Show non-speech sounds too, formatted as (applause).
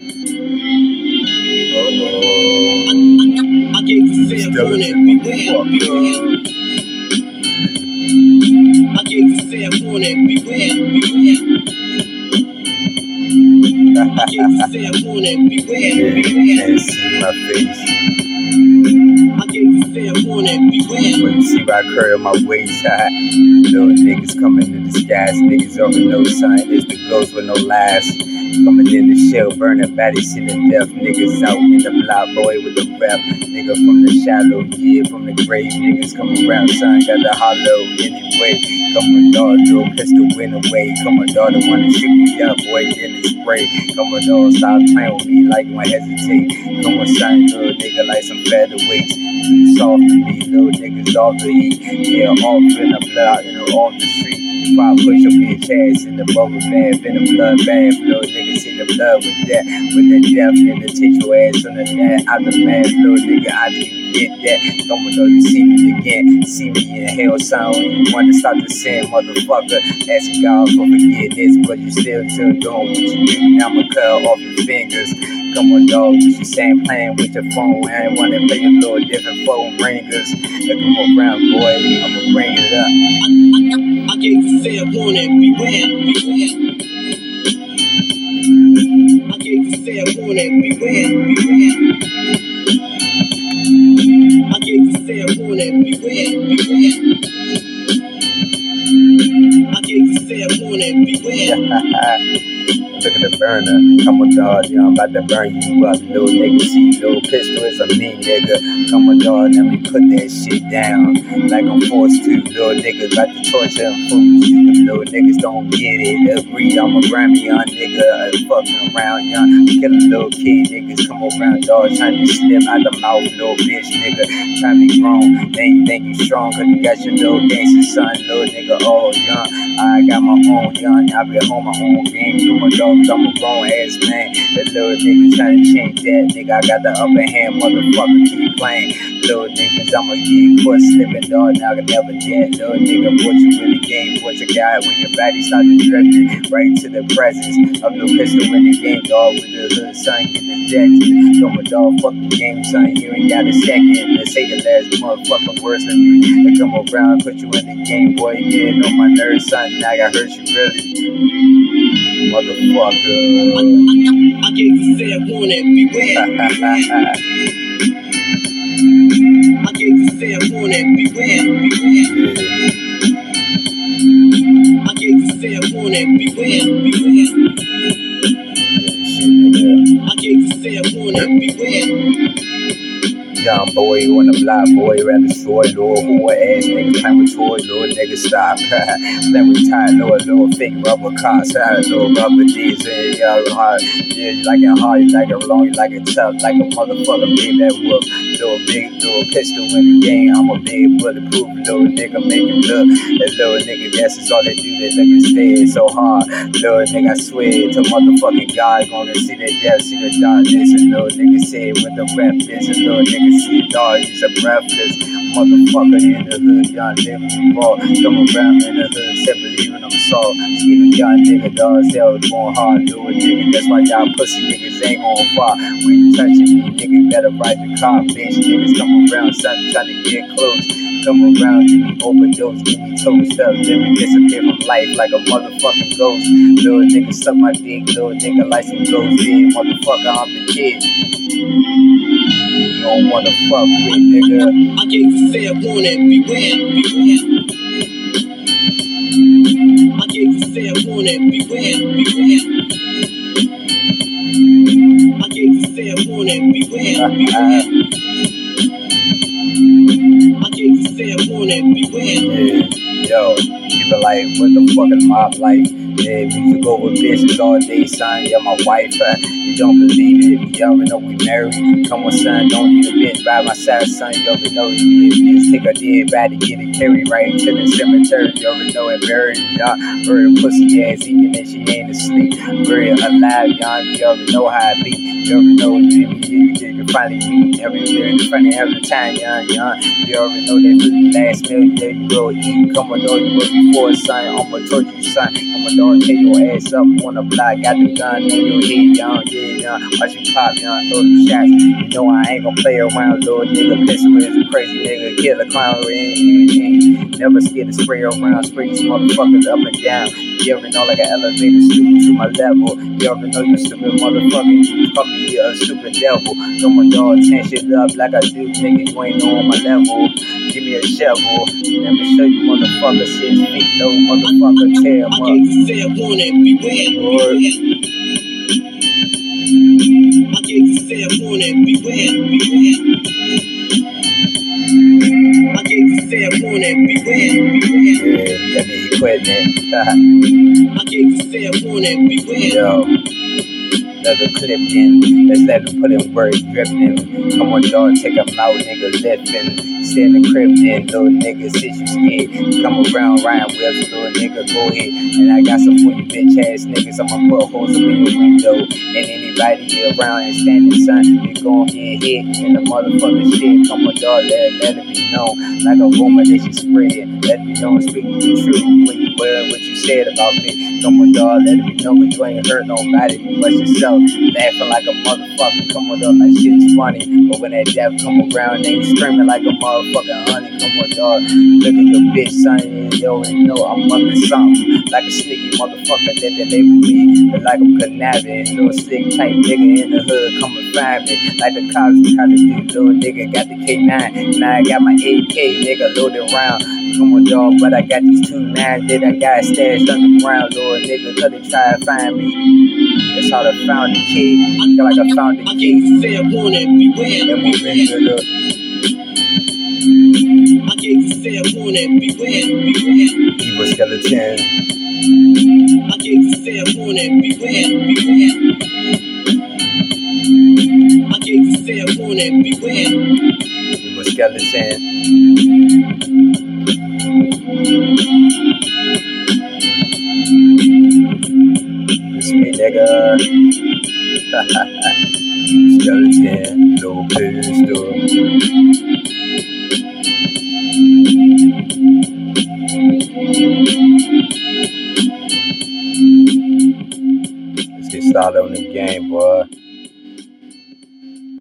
I gave you fair warning, beware, beware. I gave you fair warning, beware, beware. I gave see my face. I gave you fair warning, beware. But you see I curl my waist high. Little niggas coming in disguise. Niggas over no sign. It's the ghost with no lies. Coming in the shell, burning bodies, seeing death. Niggas out in the block, boy with the rap. Nigga from the shallow, yeah, from the grave. Niggas come around, son, got the hollow anyway. Come on, dog, Lil Pistol win away. Come on, dog, the one to shoot me up, boy, then the spray. Come on, dog, stop playing with me like you wanna hesitate. Come on, son, little nigga, like some featherweights. Too soft to me, little niggas off the heat. Yeah, off in the blood, you know, off the street. If I push your bitch ass in the bubble bath, in the blood bath, little nigga see the blood with that, with that death, nigga take your ass on the net, out the math, little nigga, I do get that. Come on, though, you see me again, see me in hell, when you want to stop the sin, motherfucker. Asking God for forgiveness, but you still still doing what you do. Now I'ma cut off your fingers. Come on, dog, what you saying, playing with your phone, I ain't wanna play a little different phone ringers. Now come around, boy, I'ma bring it up. Gave you fair warning, beware, beware. I gave you fair warning, beware, beware. I gave you fair warning, beware, beware. I gave you fair warning, beware. (laughs) Look at the burner. Come on, dog, yeah, I'm about to burn you up. Little nigga, see, Lil Pistol is a mean nigga. Come on, dog, let me put that shit down. Like I'm forced to. Little niggas about to torture them fools. If little niggas don't get it, agree, I'm a Grammy young nigga. Uh, fucking around, young. Killing little kid niggas. Come around, dog, trying to slip out the mouth, little bitch nigga. Trying to be grown. Then you think you strong, cause you got your little gangster son, little nigga, all young. I got my own young, I be home my own game. Do my dogs, I'm a grown ass man. The little niggas trying to change that, nigga. I got the upper hand, motherfucker, keep playing. Little niggas, I'ma get caught slipping, dog. Now I can never get. Little nigga, what you in the game? What you got when your body started drifting right to the presence of the pistol in the game, dog? With the hood, son, get ejected. Come on, dog, fuck the game, son. You ain't got a second. Let's say your last motherfucking worse than me. They come around, put you in the game, boy. Getting on my nerves, son. I hurt you really. Motherfucker. I gave you fair warning, beware, beware. I gave you fair warning, beware, beware. I gave you fair warning, beware, beware. I gave you fair warning, beware. Young boy on the block, boy, rather destroy, Lord, whore ass niggas playing with toy, Lord, nigga, stop. (laughs) playing with tie, Lord, Lord, fake rubber cars, Lord, rubber D's, yeah, hard. Yeah, you like it hard, you like it long, you like it tough, like a motherfucker, baby, that whoop. Little big, Lil Pistol in the game, I'm a big bulletproof, little nigga, make it look. That little nigga, that's just all they do, they look and stare so hard. Little nigga, I swear to motherfucking God, gonna see the death, see the darkness, and little nigga say it with the rap is, and little nigga see dog, he's a breathless motherfucker in the hood, young nigga, raw. Come around in the hood, said believing I'm soft. Skinny young nigga, dog, hell going hard, little nigga. That's why y'all pussy niggas ain't on fire. When you touching me, nigga, better ride the car, bitch. Niggas come around, son, trying to get close. Come around, me overdose, give me toast up, then we disappear from life like a motherfucking ghost. Little nigga suck my dick, little nigga like some ghost did. Motherfucker, I'm the kid. You don't wanna fuck with nigga. I gave you fair warning, beware, beware. I gave you fair warning, beware, beware. I gave you fair warning, beware, (laughs) beware. Yo, people like, what the fuck is my life? Yeah, used go with bitches all day, son. Yeah, my wife, uh, you don't believe it. You already know we married. Come on, son, don't need a bitch by my side, son. You already know you need bitch. Take a dead body, get it carried right to the cemetery. You already know it buried. Y'all, bury pussy ass, even if she ain't asleep. Bury alive, y'all. You already know how I be. You already know you, you, you, you finally meet every year in front of every time, young. y'all. You already know that last meal, yeah, you go eat. Come on, dog, you work before, son. I'ma torture you, son. On, tear your ass up on the block. Got the gun in your head, young, yeah, young. Watch you pop, young, throw them shots. You know I ain't gonna play around, little nigga. Pistol is a crazy nigga, killer clown, and, and, Never scared to spray around, spray these motherfuckers up and down. You ever know like an elevator stupid to my level. You ever know you stupid motherfucker, you me a stupid devil. Throw my dog, ten shit up like I do, nigga, you ain't on my level. Give me a shovel, let me show you motherfucker six feet low, motherfucker tear I up. fair warning, beware, beware. I gave you fair warning, beware, beware. Yeah, nigga equipment. I gave you fair warning, beware. Yo. The clip in, let's let him put in words dripping. Come on, dog, take him out, nigga, lifting. In the crib then, little nigga, since you scared. Come around, Ryan Webster, little nigga, go ahead. And I got some you bitch ass niggas, I'ma put holes up in your window. And anybody around and standing, son, you gon' get hit in the motherfucking shit. Come on, dog, let, let it be known. Like a rumor that you spread. Let me know and speak the truth when you wear what you said about me. Come on, dog, let it be known, you ain't hurt nobody but yourself. Laughing like a motherfucker, come on, dog, like shit is funny. But when that death come around, they screaming like a motherfucking honey. Come on, dog, look at your bitch, son, and yo, and know I'm up to something. Like a sneaky motherfucker that they label me. But like I'm conniving, little slick type nigga in the hood, come and find me. Like the cops try to do, little nigga got the K9. Now I got my AK, nigga, loaded round. Come on, dog, but I got these two nines that I got stashed underground, little nigga, cause they try to find me. That's how they found the. Feel like I found the key. you fair warning, beware, And we been beware. to fair warning, beware, beware. evil skeleton. I gave you fair warning, beware, beware. I gave you fair warning, beware. Evil skeleton. It's me, nigga. (laughs) Skeleton. Lil Pistol. Let's on the game, boy.